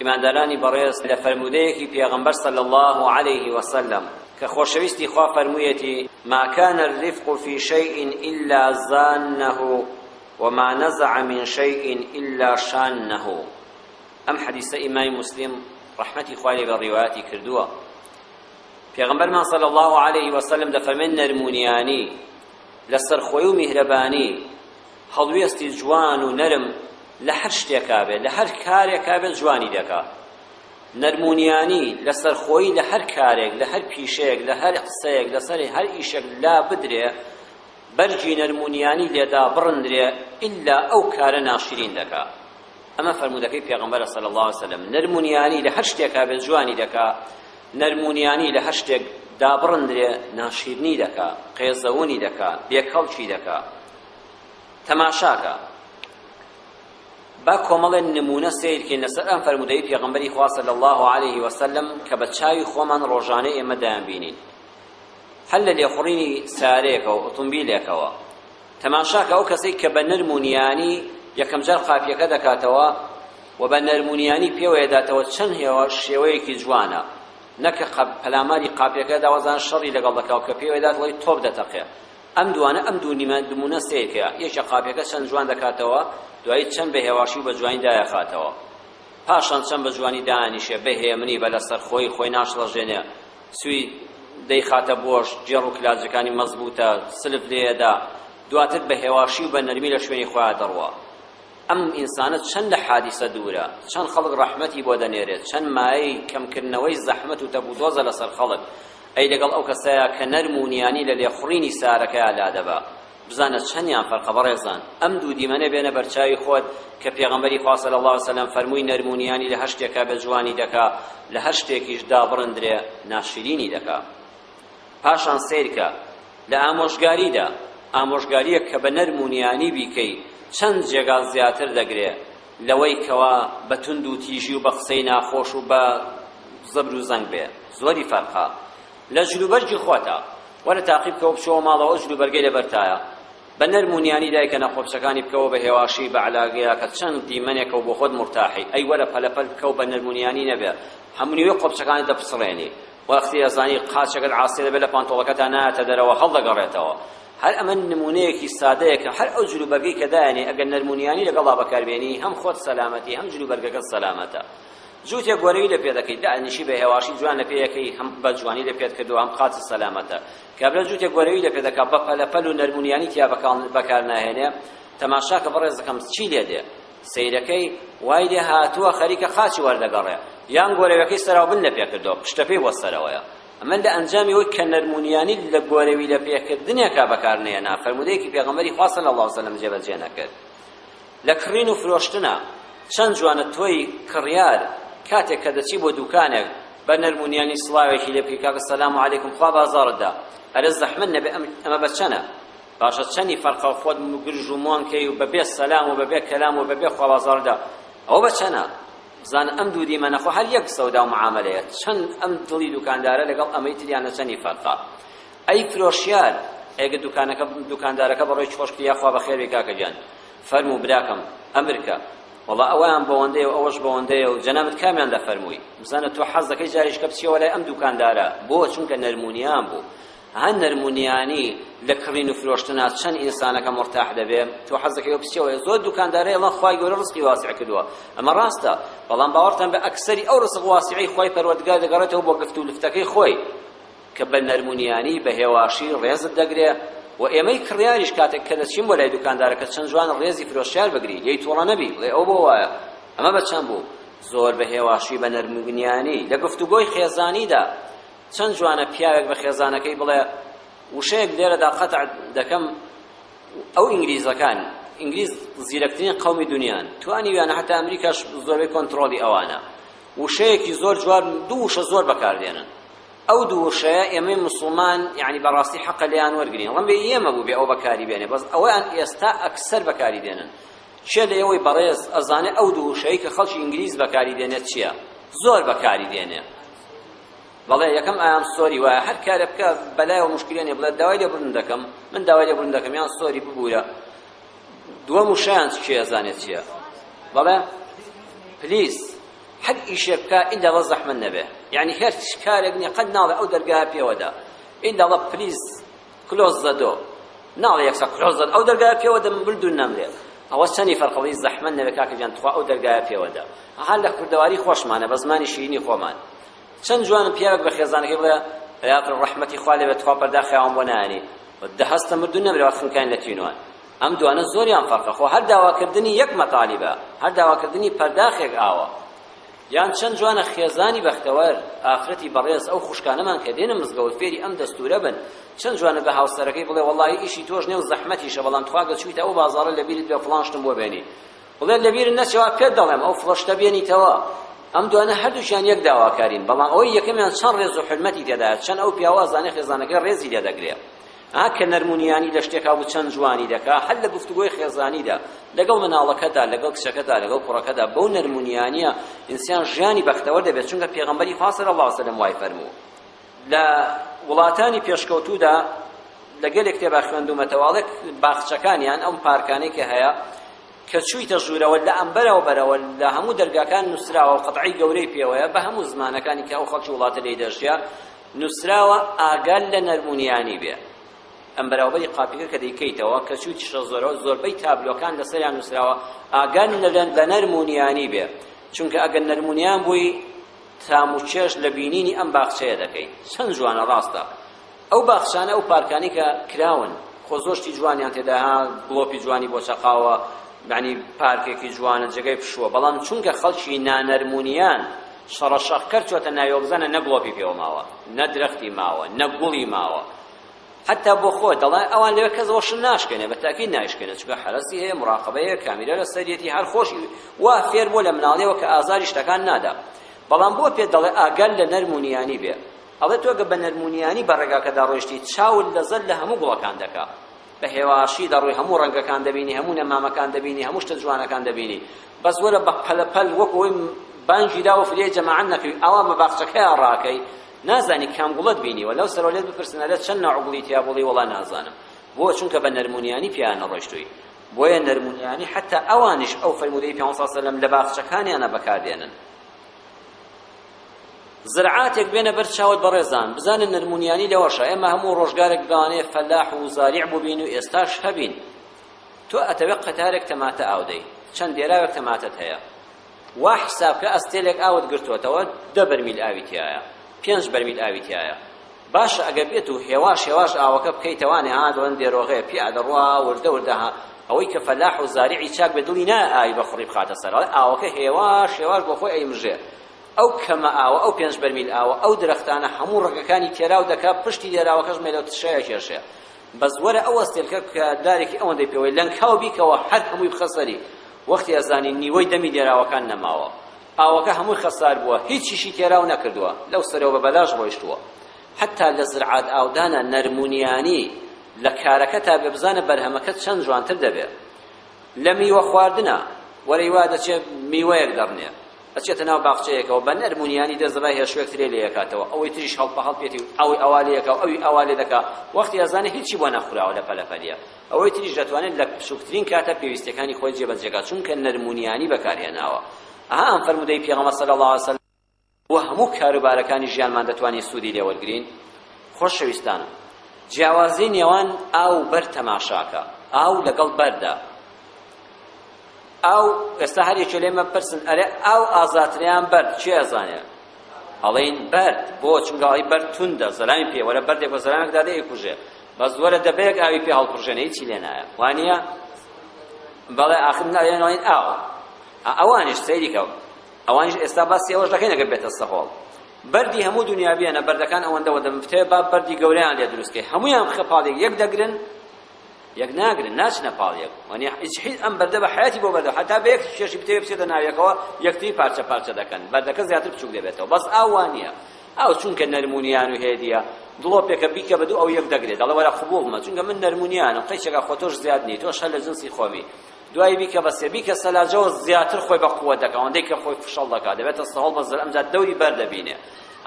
ئیماندارانی بەڕێز لە فەرموودەیەکی پێغەمبەر صلی اللە علیه وسلم کە خۆشەویستی خوا فەرموویەتی ما کان الرفق فی شیء الا زانه وما نزع من شیء الا شانه ئەم حەدیسە ئیمای مسلم ڕەحمەتی خوای لێ بە ڕیوایەتی کردووە پێغەمبەرمان صلی الله علیه وسلم دەفەرمێن نەرمونیانی لەسەر خۆی و میهرەبانی هەڵوێستی جوان و نەرم لە هەر شتێکا بێت، لە هەر کارێکا بێت جوانی دەکا. نەرمونیانی، لەسەرخۆیی لە هەر کارێک، لە هەر پیشەیەک، لە هەر قسەیەک، لەسەر هەر ئیشێک لابدرێ، بەرگی نەرمونیانی لێ دابڕندرێ، ئیلا ئەو کارە ناشرین دەکا. ئەمە فەرموودەکەی پێغەمبەرە صلی اللە علیە وسلم، نەرمونیانی لە هەر شتێکا بێت جوانی دەکا، نەرمونیانی لە هەر شتێک دابڕندرێ ناشیرنی دەکا، قێزەونی دەکا، بێکەڵکی دەکا. تەماشاکە با کۆمەڵێن نمونە سیرکەین لەسەر ئەم فەرمودەی پێغمبەری خوا صلی الله علیه وسلم کە بە چاوی خۆمان ڕۆژانە ئێمە دەیان بینین هەر لە لێخوڕینی سارێکەوە ئۆتۆمبیلێکەوە تەماشاکە ئەو کەسێک کە بە نەرمونیانی یەکەم جار قاپیەکە دەکاتەوە و بە نەرمونیانی پێوەیەداتەوە چەند هێوە شێوەیەکی جوانە نەکە پەلاماری قاپیەکە داوازان شەڕی لەگەڵ دەکاو کە پێوەدات وڵی تۆپ دەتەقێ ئەم دوانە ئەم دوو نیمە نموونە سەیرکە یەکێ قاپیەکە چەند جوان دەکاتەوە دوایی چەند بە هێواشی و بە جوانی دایەخاتەوە پاشان چەند بە جوانی دانیشێ بە هێمنی بە لەسەر خۆی خۆی ناشڵەژێنێ سوی دەیخاتە بۆش جێڕ و کلاجەکانی مەزبوتە سلف لێدا دواتر بە هێواشی و بە نەرمی لە شوێنی خۆیان دەڕوا ئەم ئینسانە چەند لە حادیسە دوورە چەند خەڵک ڕەحمەتی بۆ دەنێرێت چەند مایەی کەمکردنەوەی زەحمەت و تەبودۆزە لەسەر خەڵک ئەی لەگەڵ ئەو کەسەیا کە نەرم و نیانی لە لێخوڕینی سارەکەیا لادەبا بزانە چەندیان فەرقە بەڕێزان ئەم دوو دیمەنە بێنە بەرچاوی خۆت کە پێغەمبەری خوا صلی الله علیه وسلم فەرمووی نەرم و نیانی لە هەر شتێکا بە جوانی دەکا لە هەر شتێکیش دابڕندرێ ناشرینی دەکا پاشان سیرکە لە ئامۆژگاریدا ئامۆژگاریەک کە بە نەرم و نیانی بیکەی چەند جێگا زیاتر دەگرێ لەوەی کەوا بە توند و تیژی و بە قسەی ناخۆش و بە زەبر و زەنگ بێ زۆری فەرقە لە جلوبەرگی خۆتا وەرە تاقی بکەوە بچۆوە ماڵەوە ئەو جلوبەرگەی لەبەرتایە بە نەرم و نیانی دایکە نەخۆپچەکانی بکەوە بە هێواشی بە علاگەیە کە چەند دیمەنێکە و بۆ خۆت مرتاحی ئەی وەرە پەلەپەل بکەو بە نەرم و نیانی نەبێ هەموو نیوەی قۆپچەکانت دەپچڕێنی وەختی ئەزانی قاچەکەت عاسێ دەبێت لە پانتۆڵەکەتا نایەتە دەرەوە هەڵدەگەڕێتەوە هەر ئەمە نمونەیەکی سادەیە کە هەر ئەو جلو بەرگەی کە دایەنێ ئەگەر نەرمونیانی لەگەڵا بەکاربێنی هەم خۆت سەلامەتی هەم جلو بەرگەکەت سەلامەتە جووتێک گۆرەوی لە پێ دەکەیت دانیشی بە هێواشی جوان لە پێیەکەی هەم بە جوانی لە پێت کردو هەم قاچ سەلامەتە کابرا جووتێک گۆرەوی لە پێ دەکات بە پەلەپەل و نەرمونیانی تیا بەکار ناهێنێ تەماشا کە بەڕێزەکەم چی لێ دێ سیرەکەی وای لێ هاتووە خەریکە قاچی وەردەگەڕێ یان گۆرەوەکەی سەراو بن لە پێ کردو پشتەپێی بۆ سەرەوەیە ئەمە لە ئەنجامی وەک کە نەرمونیانی لە گۆرەوی لە پێکردنێکا بەکار نێنا فەرمودەیەکی پێغەمبەری خوا صلی الله وسلم جێبەجێ نەکرد لە کڕین و فرۆشتنا چەند جوانە تۆی کڕیار کاتێک کە دەچی بۆ دوکانێک بە نەرمونیانی سڵاوێکی لێ بکەی کاکە سەلام علیکم خوا بازاڕتدا ئەرە زەحمت نەبێ ئەمە بە چەنە باشە چەنی فەرقە خۆت گرژ و مۆنکەی و بەبێ سەلام و بەبێ کەلام و بەبێ خوا بازاڕدا ئەو بە چەنە بزانە ئەم دوو دیمەنە خۆ هەر یەک سەودا و معامەلەیە چەند ئەم دڵی دوکاندارە لەگەڵ ئەمەی تریانە چەندی فەرقە ئەی فرۆشیار ئەگە دوکانەکە دوکاندارەکە بەڕێ خۆش کرد یاخوا بەخێر بێ کاکە گیان فەرموو براکەم ئەمرکە وڵا ئەویان بەوەندەیە و ئەوەش بەوەندەیە و جەنابت کامیان دەفەرمووی بزانە تۆ حەز دەکەی جاریشکە بچیەوە لای ئەم دوکاندارە بۆ چونکە نەرمونیان بوو ها نەرم و نیانی لە کڕین و فرۆشتنا چەند ئینسانەکە مورتاح دەبێ تۆ حەزەکەی بە پسیەوەیە زۆر دوکاندارەیە ڵە خوای گەورە ڕزقی واسع کردووە ئەمە ڕاستە بەڵام باوەڕتان بە ئەکسەری ئەو ڕزق واسعی خوای پەروەردگار دەگەڕێتەوە بۆ گفت و لفتەکەی خۆی کە بە نەرم و نیانی بە هێواشی ڕێزت دەگرێ و ئێمەی کڕیاریش کاتێک کە دەچین بۆ لای دوکاندارەکە چەند جوان ڕێزی فرۆشیار بگری لێی تووڕە نەبی بڵێ ئەو بۆ وایە ئەمە بە چەند بوو زۆر بە هێواشی بە نەرمگنیانی لە گفتوگۆی خێزانیدا چەند جوانە پیاوێک بە خێزانەکەی بڵێ وشەیەک لێرەدا قەتع دەکەم ئەو ئینگلیزەکان ئینگلیز زیرەکترین قەومی دنیان توانیویانە هەتا ئەمریکاش زۆربەی کۆنتترۆلی ئەوانە وشەیەکی زۆر جواب دوو وشە زۆر بەکاردێنن ئەو دوو وشەیە ئێمەی مسلمان یعنی بەڕاستی حەقە لێیان وەرگین ڕم بێ ئێمە بوو بێ ئەو بەکاری بێنێ بەس ئەویان ئێستا ئەکسەر بەکاری دێنن چێ لە ئێوەی بەڕێز ئەزانێ ئەو دوو وشەیە کە خەڵکی ئینگلیز بەکاری دێنێت چییە زۆر بەکاری دێنێ بەڵێ یەکەم ئایام سۆری وایە هەر کارێ بکە بەلایەوە مشکلە نیە بڵێ داوای لێبوردن دەکەم من داوای لێبوردن دەکەم یان سۆری ببوورە دووەم و شایان چی ئەزانێت چییە بەڵێ پلیز هەر ئیشێک بکە ئیندا بە زەحمەت نەبێ یعنی هەر کارێک نیە قەت ناڵێ ئەو دەرگایە پێوەدا ئیندا بە پلیز کلۆز زە دۆ ناڵێ یەکسەر کلۆز زە ئەو دەرگایە پێوە دە من بردوون نەمرێ ئەوە چەنی فەرقە وەی زەحمەت نەبێ کاکە گیان تخوا ئەو دەرگایە پێوە دە هەر لە کوردەواری خۆشمانە بە زمانی شیرینی خۆمان چەند جوانم پیاوێک بە خێزانەکەی بڵێ رێات ڕەحمەتی خوا لێ بێت خوا پەرداخیاوان بۆ نانی دە هەستە مردو نەمرەوە خنکان لە تینوان ئەم دوانە زۆریان فەرقە خۆ هەر داواکردنی یەک مەتالیبە هەر داواکردنی پەرداخێک ئاوە یان چەند جوانە خێزانی بەختەوەر ئافرەتی بەڕێز ئەو خوشکانەمان کە دێنە مزگەوت فێری ئەم دەستورە بن چەند جوانە بە هاوسەرەکەی بڵێ وەڵڵاهی ئیشی تۆش نێو زەحمەتیشە بەڵام تخوا گە چوویتە ئەو بازاڕە لەبیرت بێ فڵان شتم بۆ بێنی بڵێ لەبیر نەچەوە پێت دەڵێم ئەو فڵەشتە بێنیتەوە ئەم دوانە هەردووکیان یەک داواکارین بەڵام ئەوەی یەکەمیان چەند ڕێز و حرمەتی تێدایە چەند ئەو پیاوازانە خێزانەکەی ڕێزی لێ دەگرێ ئا کە نەرم و نیانی لە شتێک هەبوو چەند جوانی دەکا هەر لە گفتوگۆی خێزانیدا لەگەڵ مناڵەکەدا لەگەڵ کچەکەدا لەگەڵ کوڕەکەدا بەو نەرم و نیانیە ئینسان ژیانی بەختەوەر دەبێت چونکە پێغەمبەری خوا صلی الله علیه وسلم وای فەرموو لە وڵاتانی پێشکەوتوودا لە گەلێک کتێبا خوێندومەتەوە ئەڵێ باخچەکانیان ئەم پارکانەی کە هەیە کە چوویتە ژوورەوە لە ئەمبەرەوە بەرەوە لە هەموو دەرگاکان نووسراوە قەتعی گەورەی پێوەیە بە هەموو زمانەکانی کە ئەو خەڵکی وڵاتە لێی دەژیا نوسراوە ئاگات لە نەرمونیانی بێ ئەم بەراوبەری قاپیکە کە دەیکەیتەوە کە چووی تشە زۆرەوە زۆربەی تابلۆکان لەسەریان نوسراوە ئاگات لە نەرمونیانی بێ چونکە ئەگەر نەرمونیان بووی تام و چێش لە بینینی ئەم باخچەیە دەکەیت چەند جوانە ڕاستە ئەو باخچانە ئەو پارکانی کە کراون خۆ زۆشتی جوانیان تێدا ها گڵۆپی جوانی بۆ چەقاوە معنی پارکێکی جوانە جێگەی پشووە بەڵام چونکە خەڵکی نانەرمونیان شەڕە شەقکەر چۆتە ناوێ بزانە نە گڵۆپی پێوە ماوە نە درەختی ماوە نە گوڵی ماوە حتا بۆ خۆ دەڵێ ئەوان لەوێ کەس ڕۆشن ناشکێنێ بە تاکید نایشکێنێ چونکە حەرەسی هەیە مراقبە هەیە کامیرا لە سەریەتی هەر خۆشی وا فێر بۆ لە مناڵیەوە کە ئازاری شتەکان نادا بەڵام بۆ پێ دەڵێ ئاگەر لە نەرمونیانی بێ ئەڵێ تۆگە بە نەرمونیانی بە ڕێگاکەدا ڕۆیشتی چاول لەزەر لە هەموو گوڵەکان دەکا بە هێواشی دەڕۆی هەموو ڕەنگەکان دەبینی هەموو نەمامەکان دەبینی هەموو شتە جوانەکان دەبینی بەس وەرە بە پەلەپەل وەک ئەوەی بانگی داوە فریای جەماعەت نەکەوی ئاوا بە باخچەکەیان ڕاکەی نازانی کام گوڵت بینیوە لەو سەرەوە لێت بپرسن ئەلێ چەند نەوع گوڵی تیا بوڵی وەڵا نازانم بۆ چونکە بە نەرمونیانی پیان نەڕۆیشتووی بۆیە نەرمونیانی حتا ئەوانیش ئەو فەرمودەی پێ سەلەم لە باخچەکانیانە بەکاردێنن زرعاتێک بێنە بەر چاوت بەڕێزان بزانە نەرمونیانی لەوەشە ئێمە هەموو ڕۆژگارێک بەوانەیە فەلاح و زاریع بووبین و ئێستاش هەبین تۆ ئەتەوێت قەتارێک تەماتە ئاودەی چەند دێراوێک تەماتەت هەیە وا حساب کە ئەستێلێک ئاوت گرتووەتەوە دە بەرمیل ئاوی تایە پێنج بەرمیل ئاوی تایە باشە ئەگەر بێت و هێواش هێواش ئاوەکە بکەیتە وانێ ها دەڵێن بێرۆغەیە پێ ئادەڕوا وردە وردە ها ئەوەی کە فەلاح و زاریعی چاک بێ دڵی نایە ئاوی بە خوڕی بخاتە سەر ئەڵێ ئاوەکە هێواش هێواش بۆ خۆی ئەیمژێ ئەو کەمە ئاوە ئەو پێنج بەرمیل ئاوە ئەو درەختانە هەموو ڕەگەکانی تێراو دەکا پشتی لێراوەکەش مێلە تشەیە کێشێ بەس وەرە ئەو ئەستێلکە کە دارێکی ئەوەندەی پێوەی لەنکاو بیکەوە هەر هەمووی بخەسەری وەختی ئەزانی نیوەی دەمی لێراوەکان نەماوە ئاوەکە هەمووی خەسار بووە هیچیشی تێراو نەکردووە لەو سەرەوە بە بەلاش ڕۆیشتووە حتا لە زرعات ئاودانە نەرمونیانی لە کارەکە تا بێ بزانە بەرهەمەکە چەند جوانتر دەبێ لە میوە خواردنە وەرەی وا دەچێت میوەیەک دەڕنێ ئەچێتە ناو باخچەیەکەوە بە نەرمونیانی دەست دەبای هێشوێک ترێ لێ یەکاتەوە ئەوەی تریش هەڵپە هەڵپێتی ئەوەی ئەوا لێ یەکا ئەوی ئەوا لێ دەکا وەختی ئەزانێ هیچی بۆ نەخوراوە لە پەلەپەلیە ئەوەی تریش دەتوانێت لە بچوکترین کاتە پێویستیەکانی خۆی جێبەجێکات چونکە نەرمونیانی بەکارهێناوە ئەها ئەم فەرمودەی پێغەمبەر صلی اللە علیە وسلم و هەموو کاروبارەکانی ژیانمان دەتوانین سوودی لێ وەرگرین خۆشەویستانم جیاوازی نێوان ئاو و بەر تەماشاکە ئاو لەگەڵ بەردا ئاو ئێستا هەر یەکێ لێمە پرسن ئەرێ ئاو ئازاتریان بەرد چێ ئەزانێ ئەڵێن بەرد بۆ چونگاڵی بەرد توندە زەلامی پێوەرە بەردێک بە زەلامێکدا دەیکوژێ بەس وەرە دەبەیەک ئاوی پێ هەڵپڕژێنە هیچی لێ نایە وانە بەڵێ ئاخر ناێنڵین ئاو ئەوانش سەیریکە ئەوانش ئێستا باسی ئەوەش دەکەین ئەگەر بێتە سەهۆڵ بەردی هەموو دنیا بێنە بەردەکان ئەوەندەوە دەمفتێ با بەردی گەوریان لێ دروستکەی هەمویان بخە پاڵێک یەک دەگرن یەک ناگرن ناچنە پاڵێک وەنی هیچ هیچ ئەم بەردە بە حیاتی بۆ بەردە حتا بە یەک شێشی بتێ بچێتە ناویەکەوە یەکتری پارچە پارچە دەکەن بەردەکە زیاتر بچوک دەبێتەوە بەس ئاوانە ئاو چونکە نەرمونیان و هێدیە دڵۆپێکە بیکە بەدوو ئەو یەک دەگرێ دەڵێ وەرە قبوڵ بمە چونکە من نەرمونیانم قیچەکە خۆ تۆش زیاد نی تۆش هەر لە جنسی خۆمی دوای بیکە بە سێ بیکە سەلاجەوە زیاتر خۆی بە قووە دەکە ئەوەندەی کە خۆی فشەڵ دەکات دەبێتە سەهۆڵ بە زەر ئەمجا دەوری بەر دەبینێ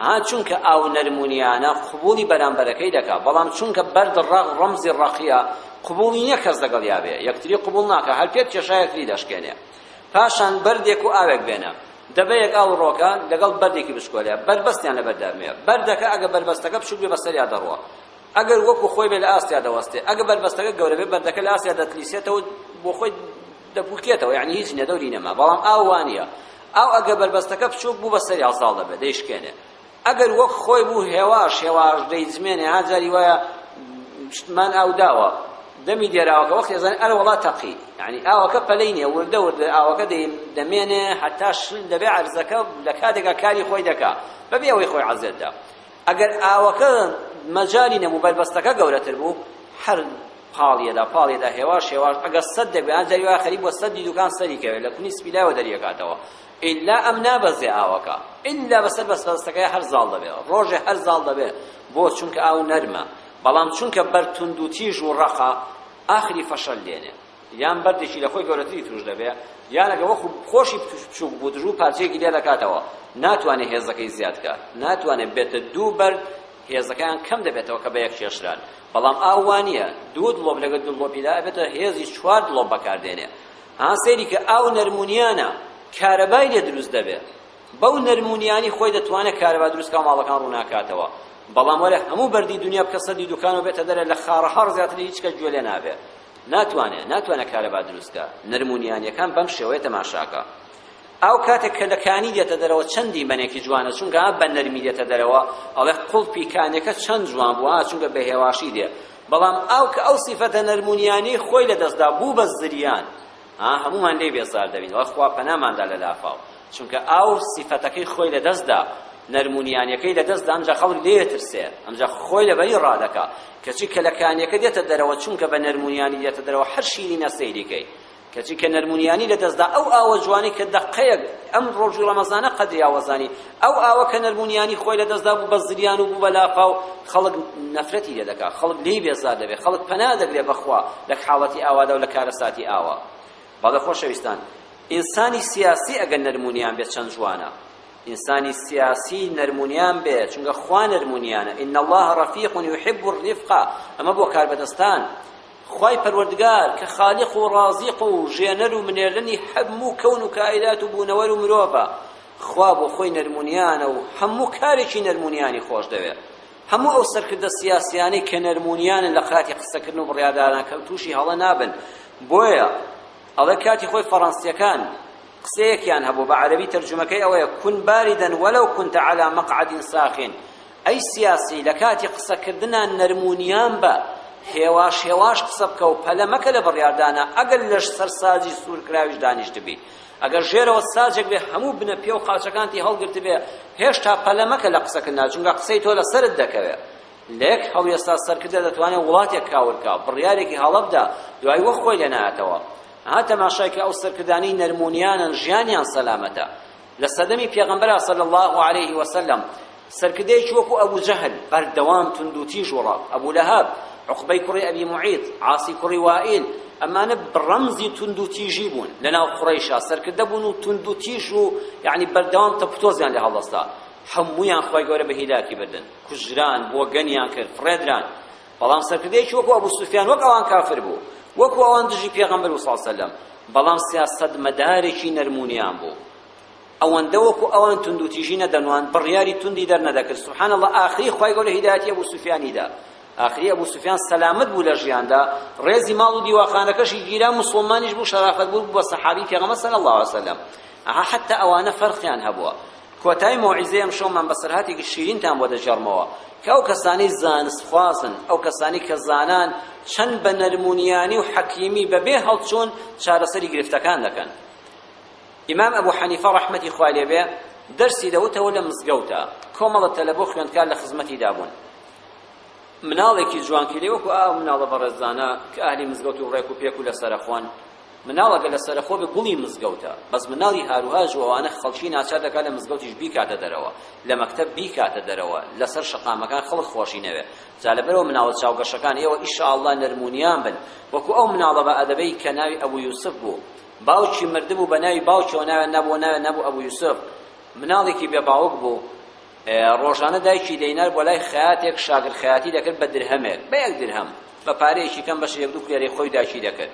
ها چونکە ئاو نەرمونیانە قبوڵی بەرامبەرەکەی دەکا بەڵام چونکە بەرد ڕەق ڕەمزی ڕەقیە قبوڵی نییە کەس دەگەڵ یاوێ یەکتری قبوڵ ناکە هەر پێت کێشا یەکتری دەشکێنێ پاشان بەردێک و ئاوێک بێنە دەبەیەک ئاو ڕۆکە لەگەڵ بەردێکی بچکۆلە بەربەستیان لەبەر دابنێ بەردەکە ئەگە بەربەستەکە بچوک بێ بەسەریا دەڕوە ئەگەر وەکو خۆی بێ لە ئاستیا دەوەستێ ئەگە بەربەستەکە گەورە بێ بەردەکە لە ئاستیا دەتلیسێتەوە بۆ خۆی دەپوکێتەوە یعنی هیچ نەدەوری نەما بەڵام ئاو وانە ئاو ئەگە بەربەستەکە بچوک بوو بەسەریا زاڵ دەبێ دەیشکێنێ ئەگەر وەک خۆی بوو هێواش هێواش دەیجمێنێ ها جاری وایە شتمان ئاو داوە دەمی دێراوەکە وەختی ئەزانێ ئەرە وەڵا تەقی یعنی ئاوەکە پەلەی نییە وردە وردە ئاوەکە دەمێنێ هەتا شل دەبێ عەرزەکە لە کاتێکا کاری خۆی دەکا بەبێ ئەوەی خۆی عەزێت دا ئەگەر ئاوەکە مەجالی نەبوو بەربەستەکە گەورەتر بوو هەر پاڵیەدا پاڵیەدا هێواش هێواش ئەگەر سەد دەبێ ئەجاری وایە خەریب بۆ سەدی دوکان سەری کەوێ لە کونی سپیلایەوە دەریەکاتەوە ئیلا ئەم نابەزێ ئاوەکە ئیلا بەسەر بەستەکەیا هەر زاڵ دەبێ ڕۆژێ هەر زاڵ دەبێ بۆ چونکە ئاو نەرمە بەڵام چونکە بەر توند و تیژ و ڕەقە ئاخری فەشەل دێنێ یان بەردێکی لە خۆی گەورەتری توش دەبێ یان ئەگە وەکو خۆشی بچووک بوو دژوو پارچەیەکی لێ دەکاتەوە ناتوانێ هێزەکەی زیاد کات ناتوانێ بێتە دوو بەرد هێزەکەیان کەم دەبێتەوە کە بە یەک کێشران بەڵام ئاو وانە دوو دڵۆپ لەگەل دوو دڵۆپیدا ئەبێتە هێزی چوار دڵۆپ بەکاردێنێ ها سەیری کە ئاو نەرمونیانە کارەبای لێ دروست دەبێت بەو نەرمونیانی خۆی دەتوانێت کارەبا دروست کە ماڵەکان ڕووناکاتەوە بەڵام وەرە هەموو بەردی دنیا بکە سەدی دوکانەوە بێتە دەرە لە خاڕە هەڕ زیاتر هیچ کەس گوێ لێ نابێت ناتوانێت ناتوانێت کارەبا دروستکە نەرمونیانیەکان بەم شێوەیە تەماشاکە ئەو کاتێک کە لە کانی دێتە دەرەوە چەندی بەنێکی جوانە چونکە بە نەرمی دێتە دەرەوە ئەڵێ قوڵپی کانەکە چەند جوان بووە چونکە بە هێواشی دێ بەڵام ئاو کە ئەو سیفەتە نەرمونیانەی خۆی لەدەستدا بوو بە زریان هەمومان لێی بێزار دەبین وە خوا پەناماندا لە لافاو چونکە ئاو سیفەتەکەی خۆی لەدەستدا نەرمونیانەکەی لەدەستدا ئەمجا خەڵک لێ ترسێ ئەمجا خۆی لەبەری ڕادەکا کەچی کەلەکانیەکە دێتە دەرەوە چونکە بە نەرمونیانی دێتە دەرەوە هەر شیرینە سەیریکەی کەچی کە نەرمونیانی لەدەستدا ئەو ئاوە جوانەی کە دەقەیەک ئەم ڕۆژی ڕەمەزانە قەدری ئاوەزانی ئەو ئاوە کە نەرمونیانی خۆی لەدەستدا بوو بە زریان و بوو بە لافاو خەڵک نەفرەتی لێ دەکات خەڵک لێی بێزار دەبێت خەڵک پەنا دەگرێت بەخوا لە حاڵەتی ئاوادا و لە کارەساتی ئاوا بەڵێ خۆشەویستان ئینسانی سیاسی ئەگەر نەرمونیان بێت چەند جوانە ئینسانی سیاسی نەرمونیان بێ چونکە خوا نەرمونیانە ان الله رفیق یحب الرفقه ئەمە بۆ کاربەدەستان خوای پەروەردگار کە خالیق و ڕازیق و ژێنەر و منێلنی هەموو کەون و کائینات و بوونەوەر و مرۆڤە خوا بۆ خۆی نەرمونیانە و هەموو کارێکی نەرمونیانی خۆش دەوێت هەموو ئەو سەرکردە سیاسیانەی کە نەرمونیانن لە قاتی قسەکردن و بڕیاردانە کە تووشی هەڵە نابن بۆیە ئەڵێ کاتی خۆی فەڕەنسیەکان قسەیەکیان هەبوو بە عەرەبی تەرجمەکەی ئەوەیە کون باردن وەلو کنت علی مقعد ساخن ئەی سیاسی لە کاتی قسە کردنا نەرم و نیان بە هێواش هێواش قسە بکە و پەلە مەکە لە بڕیاردانا ئەگەر لەش سەر ساجی سوورکراویش دانیشتبی ئەگەر ژێرەوە ساجێک بێ هەموو بنە پێ و قاچەکانتی هەڵگرتبێ هێشتا پەلە مەکە لە قسەکردنا چونکە قسەی تۆ لە سەرت دەکەوێ لە یەک هەڵوێستا سەرکردە دەتوانێت وڵاتێک کاول کا بڕیارێکی هەڵە بدا دوای وەخت خۆی لێ نایەتەوە ها تەماشای کە ئەو سەرکردانەی نەرمونیانن ژیانیان سەلامەتە لە سەردەمی پێغەمبەرا صلی اللە علیه وسلم سەرکردەیەکی وەکو ئەبو جەهل بەردەوام توندوتیژ وڕا ئەبو لەهاب عقبەی کوڕی ئەبی معید عاسی کوڕی وائیل ئەمانە ڕەمزی توندوتیژی بوون لەناو قڕیشا سەرکردە بوون و توندوتیژ و یعنی بەردەوام تەپتۆزیان لە هەڵدەستا هەموویان خۆی گەورە بە هیلاکی بردن کوژران بۆگەنیان کرد فڕێدران بەڵام سەرکردەیەکی وەکو ئەبو سوفیان وەک ئەوان کافر بوو وەکو ئەوان دژی پێغەمبەر و سەلەم بەڵام سیاسەتمەدارێکی نەرمونیان بوو ئەوەندە وەکو ئەوان توند و تیژی نەدەنوان بڕیاری توندی دەرنەدەکرد سبحان الله ئاخری خوای گەورە هیدایەتی ئەبو سوفیانی دا ئاخری ئەبو سوفیان سەلامت بوو لە ژیاندا ڕێزی ماڵ و دیواخانەکەشی گیرا مسلمانیش بوو شەرافەت بوو بە سەحابی پێغەمبەر صلی الله علیه وسلم ئەها حتی ئەوانە فەرقیان هەبووە کۆتای مەوعیزەی ئەمشەومان بە سەرهاتێکی شیرینتان بۆ دەگێڕمەوە کە ئەو کەسانەی زانستخوازن ئەو کەسانی کە زانان چەند بە نەرمونیانی و حەکیمی بەبێ هەڵچوون چارەسەری گرفتەکان دەکەن ئیمام ئەبوو حەنیفە ڕەحمەتی خوای لێبێ دەرسی دەوتەوە لە مزگەوتە کۆمەڵە تەلەبۆ خوێندکار لە خزمەتی دابوون مناڵێکی جوانکیلێ وەکو ئا مناڵە بەڕێزانە کە ئەهلی مزگەوت و ڕێک و پێک و لەسەرەخۆن مناڵ ئەگەر لە سەرەخۆ بێ گوڵی مزگەوتە بەس مناڵی هاروهاش و ئەوانە خەڵکی ناچار دەکات لە مزگەوتیش بیکاتە دەرەوە لە مەکتەب بیکاتە دەرەوە لەسەر شەقامەکان خەڵک خۆشی نەوێ جا لەبەرەوە مناڵە چاوگەشەکان ئێوە ئیشاڵڵا نەرمونیان بن وەکو ئەو مناڵە بە ئەدەبەی کە ناوی ئەبو یوسف بوو باوکی مردبوو بە ناوی باوکیەوە ناوێن نەبوو ناوێن نەبوو ئەبو یوسف مناڵێکی بێ باوک بوو ڕۆژانە دایکی دەینار بۆ لای خەیاتێک شاگر خەیاتی دەکرد بە درهەمێک بە یەک درهەم بە پارەیەکی کەم بەش یەک دوو کلێرەی خۆی داکی دەکرد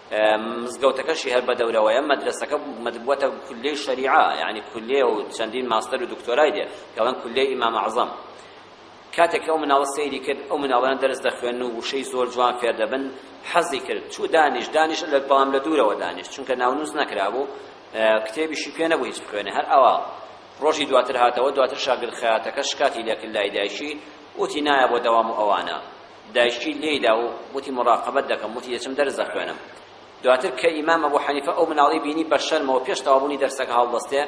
مزگەوتەکەشی هەر بەدەورەوەیە مەدرسەکە بووەتە کلێ شەریعە یعنی کلێ و چەندین ماستەر و دکتۆرای دێ پێڵەن کلێ ئیمام عەزەم کاتێک ئەو مناڵە سەیری کرد ئەو مناڵانە دەرس دەخوێن و وشەی زۆر جوان فێر دەبن حەزی کرد چوو دانیش دانیش لە بەڵام لە دوورەوە دانیش چونکە ناونووس نەکرابوو کتێبیشی پێ نەبوو هیچ بخوێنێ هەر ئەوە ڕۆژی دواتر هاتەوە دواتر شاگرد خەیاتەکە شکاتی لەکن لای دایکی وتی نایە بۆ دەوام و ئەوانە دایشی لێی دا و وتی مراقبەت دەکەم وتی دەچم دەرس دەخوێنم دواتر کە ئیمام ئەبو حەنیفە ئەو مناڵی بینی بە شەرمەوە پێش تەوابوونی دەرسەکە هەڵدەستێ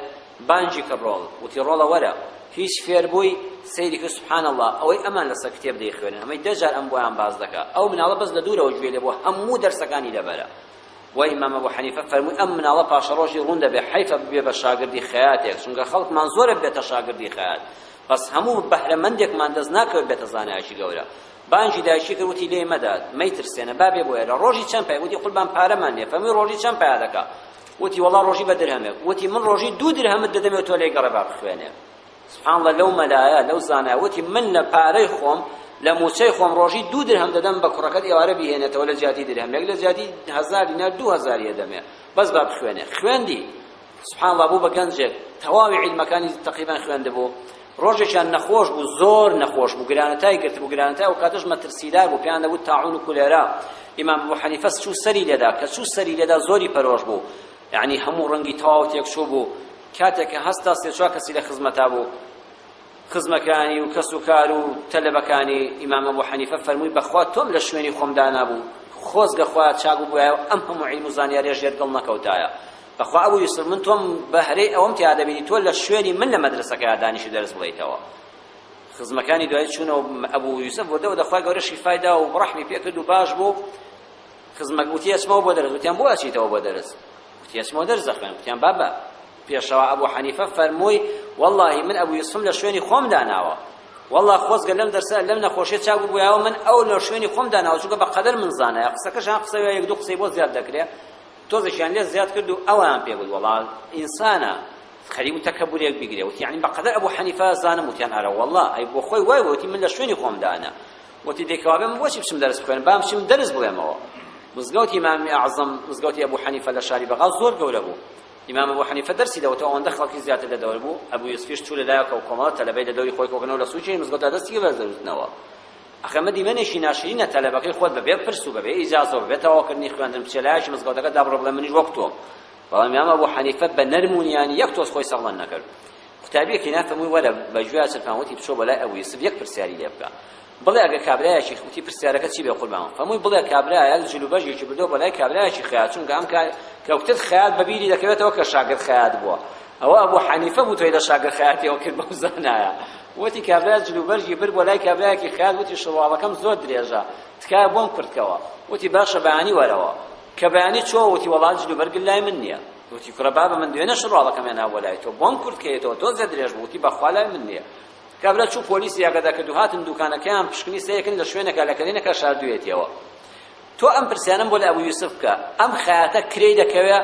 بانجی کە ڕۆڵ وتی ڕۆڵە وەرە هیچ فێر بووی سەیری کرد سبحان الله ئەوەی ئەمان لەسەر کتێب دەیخوێنن ئەمەی دەجار ئەم بۆیان باز دەکا ئەو مناڵە بەس لە دوورەوە گوێ لێ بۆ هەموو دەرسەکانی لەبەرە و ئیمام ئەبو حەنیفە فەرمووی ئەم مناڵە پاشەڕۆژی ڕوون دەبێ حەیفە ببێ بە شاگردی خەیاتێک چونکە خەڵکمان زۆرە بێتە شاگردی خەیات بەس هەموو بەهرە مەندێکمان دەست ناکەوێت بێتە زانایەکی گەورە بانگی دایکی کرد وتی لێ مەدە مەیترسێنە بابێ بۆیە لە ڕۆژی چەند پای وتی قوربان پارەمان نییە فەرمووی ڕۆژی چەند پایا دەکا وتی وەڵا ڕۆژی بە درهەمێک وتی من ڕۆژی دوو درهەمت دەدەمێ تۆ لێ گەڕێ با بخوێنێ سبحان الله لەو مەلایە لەو زانایە وتی من لە پارەی خۆم لە موچەی خۆم ڕۆژی دوو درهەم دەدەم بە کوڕەکەت ئێوارە بهێنێتەوە لە جیاتی درهەمێک لە جیاتی هەزار دینار دوو هەزار یەدەمێ بەس با بخوێنێ خوێندی سبحان اللە بوو بە گەنجێک تەواوی عیلمەکانی تەقریبەن خوێندبوو ڕۆژێکیان نەخۆش بوو زۆر نەخۆش بوو گرانەتای گرت بوو گرانەتای ئەو کاتەش مەترسیدار بوو پێیان دەوت تاعون و کولێرا ئیمام بوو حەنیفە چوو سەری لێدا کە چوو سەری لێدا زۆری پەرۆش بوو یعنی هەموو ڕەنگی تەواو تێکچوو بوو کاتێک کە هەستا سێ چوار کەسی لە خزمەتا بوو خزمەکانی و کەس و کار و تەلەبەکانی ئیمام ئەبوو حەنیفە فەرمووی بەخوا تۆم لە شوێنی خۆم دانابوو خۆزگە خوا چاک بووایە و ئەم هەموو عیلم و زانیاریە ژێر دڵ نەکەوتایە بەخوا ئەبوو یوسف من تۆم بەهرەی ئەوەم تیا دەبینی تۆ لە شوێنی من لە مەدرسەکە دانیشی دەرس بڵێیتەوە خزمەکانی دوای چوونەوە ئەبوو یوسف وردەوە دەخوای گەورە شیفای دا و ڕەحمی پێکرد و باش بوو خزمەک وتی ئەچمەوە بۆ دەرس وتیان بۆ ئەچیتەوە بۆ دەرس وتی ئەچمەوە دەرس دەخوێنم وتیان بابە پێشەوا ئەبو حەنیفە فەرمووی وەڵڵاهی من ئەبو یوسفم لە شوێنی خۆم داناوە وەڵڵا خۆزگە لەم دەرسە لەم نەخۆشیە چاک ببوویاوە من ئەو لە شوێنی خۆم داناوە چونکە بەقەدەر من زانایە قسەکەش هەم قسە یەک دوو قسەی بۆ زیاد دەکرێ تۆزێکیان لێ زیاد کرد و ئەوان پێ بووی وەڵا ئینسانە خەریب و تەکەبورێک بگرێ وتی یعنی بەقەدەر ئەبو حەنیفە زانم وتیان ئەرە وەڵڵا ئەی بۆ خۆی وای وتی من لە شوێنی خۆم دانا وتی دێکەوابێ من بۆچی بچم دەرس بخوێنم بام بچم دەرس بڵێمەوە مزگەوتی ئیمامی ئەعزەم مزگەوتی ئەبو حەنیفە لە شاری بەغا زۆر گەورە بوو ئیمام ئەبو حەنیفە دەرسی دەوت و ئەوەندە خەڵکی زیاتر لە دەوەر بوو، ئەبو یوسفیش چوو لە لایەکە و کۆمەڵە تەلەبەی لە دەوری خۆی کۆکردنەوە لە سووچی مزگەوتا دەستی بە بەردەوتنەوە. ئەخە ئەمە دیمەنێکی ناشرینە تەلەبەکەی خۆت بە بێ پرس و بە بێ ئیجازە و بە بێ تەواوکردنی خوێندن بچێ لایەکی مزگەوتەکە دابڕێ بڵێ منیش وەک تۆم. بەڵام ئیمام ئەبو حەنیفە بە نەرم و نیانی یەک تۆز خۆی سەغڵەن نەکرد. قوتابیەکی نافەمووی وەرە بە گوێیا چرپان وتی بچۆ بە لای ئەبو یوسف یەک پرسیاری لێ بکە. بڵێ ئەگەر کابرایەکی وتی پرسیارەکە چی بێ قوربان فەمووی بڵێ کابرایەک جلو بەژێکی بردەوە بە لای کابرایەکی خەیات چونکە ئەم کار کەوتت خەیات بەبیری دەکەوێتەوە کە شاگر خەیات بووە ئەوە ئەبوو حەنیفە بوو تۆی لە شاگر خەیاتیەوە کرد بەو زانایە وتی کابرا جلو بەرژی بر بۆ لای کابرایەکی خەیات وتی شڕواڵەکەم زۆر درێژە تکایە بۆم کردکەوە وتی باشە بەیانی وەرەوە کە بەیانی چۆ وتی وەڵات جلو بەرگل لای من نییە وتی کوڕە بابە من دوێنێ شڕواڵەکەم هێنا بۆ لای تۆ بۆم کورتکەیەتەوە تۆ زێ درێژ بوو وتی بەخوا لای من نییە کابرا چوو پۆلیسی ئاگادار کرد و هاتن دووکانەکەیان پشکنی سەیەکن لە شوێنێکا لە کەلێنێکا شاردوویەتیەوە تۆ ئەم پرسیارەم بۆ لە ئەبو یوسف بکە ئەم خەیاتە کرێی دەکەوێ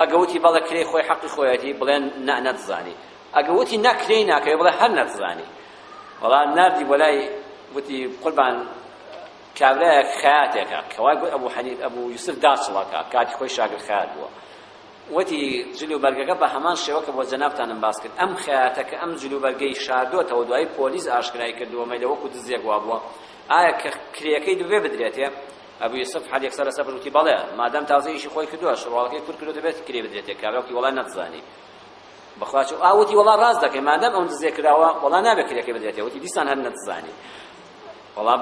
ئەگە وتی بەڵێ کرێی خۆی حەقی خۆیەتی بڵێن نا نەتزانی ئەگە وتی نا کرێی ناکەوێ بڵێ هەر نەتزانی وەڵا ناردی بۆ لای وتی قوربان کابرایەک خەیاتێکە کەوای گوت ئەبو حەنیف ئەبو یوسف داچڵەکە کاتی خۆی شاگرد خەیات بووە وتی، جل و بەرگەکە بە هەمان شێوە کە بۆ جەنابتانم باس کرد، ئەم خەیاتە کە ئەم جل و بەرگەی شاردۆتەوە دوایی پۆلیس ئاشکرای کردووە مەیلە وەکو دزێک وابووە، ئایا کە کرێکەی دبێ بدرێتێ؟ ئەبو یوسف هەر یەکسەر لەسەر پشت وتی، بەڵێ، مادام تازە ئیشی خۆی کردووە، شەڕواڵەکەی کورت کردووە دەبێت کرێ بدرێتێ، کابرا وتی، وەڵا نەتزانی. بەخوا چ ئا وتی، وەڵا ڕاست دەکەی، مادام ئەو دزێ کراوە، وەڵا نابێ کرێکەی بدرێتێ، وتی، دیسان هەر نەتزانی. وەڵا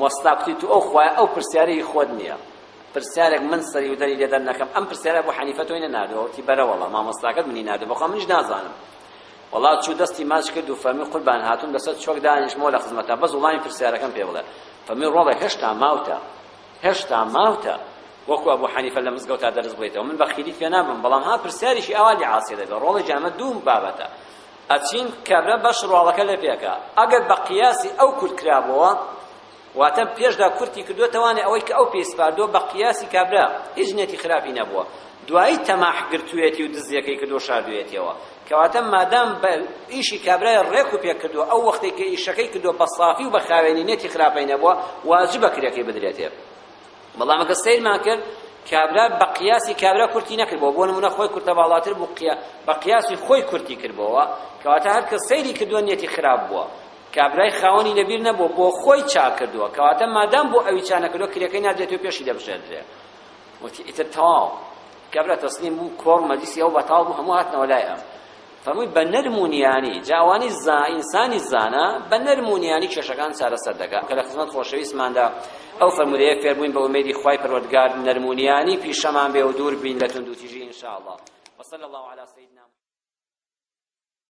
مۆستا کوتی، تو ئەو خوایە ئەو پرسیارەی خۆت نییە. پرسیارێک من سەری و دەری لێ دەرنەکەم ئەم پرسیارە ئەبو حەنیفە تۆی نەناردووە وتی بەرە وەڵا مامۆستاکەت منی ناردووە بەخوا منیش نازانم وەڵا چوو دەستی ماچ کرد و فەرمی قوربان هاتووم لەسەر چۆک دانیشتمەوە لە خزمەتە بەس وڵامی پرسیارەکەم پێ بڵێ فەرمی ڕۆڵێ هێشتا ماوتە هێشتا ماوتە وەکو ئەبو حەنیفە لە مزگەوتا دەرس بڵێتەوە من بەخیلیت پێ نابم بەڵام ها پرسیاریشی ئاوا لێ عاسیە دەبێ ڕۆڵی جامە دووم بابەتە ئەچین کەرە بەش ڕۆڵەکە لێ پێکا ئەگەر بە قیاسی ئەو کورت کرابەوە واتە پێشدا کورتی کردووە تەوانێ ئەوەی کە ئەو پێی سپاردووە بە قیاسی کابرا هیچ نێتی خراپی نەبووە دوایی تەماح گرتوویەتی و دزیەکەی کردو شاردوویەتیەوە کەواتە مادام بە ئیشی کابرای ڕێک و پێک کردووە ئەو وەختێک کە ئیشەکەی کردووە بە سافی و بە خاوێنی نێتی خراپی نەبووە واجبە کرێکەی بدرێتێ بەڵام ئەگە سەیرمان کرد کابرا بە قیاسی کابرا کورتی نەکردەوە بۆ نمونە خۆی کورتە باڵاتر بوو بە قیاسی خۆی کورتی کردەوە کەواتە هەر کە سەیری کردووە نیەتی خراپ بووە کابرای خاوەنی لەبیر نەبووە بۆ خۆی چاکردووە کەواتە مادام بۆ ئەوی چانەکردووە کرێکەی نادرێتەوە پێشی دەبژێندرێ وتی ئیتر تەواو کابرا تەسلیم بوو کۆڕ مەجلیسی ئەو بەتاڵ بوو هەموو هاتنەوە لای ئەم فەرمووی بە نەرمونیانی جاوانی زا ئینسانی زانا بە نەرمونیانی کێشەکان چارەسەر دەکا کە لە خزمەت خۆشەویستماندا ئەو فەرمودەیە فێربووین بە ئومێدی خوای پەروەردگار نەرمونیانی پیشەمان بێ و دوور بین لە توندوتیژی ئینشاءاللە وصلی الله علی سیدنا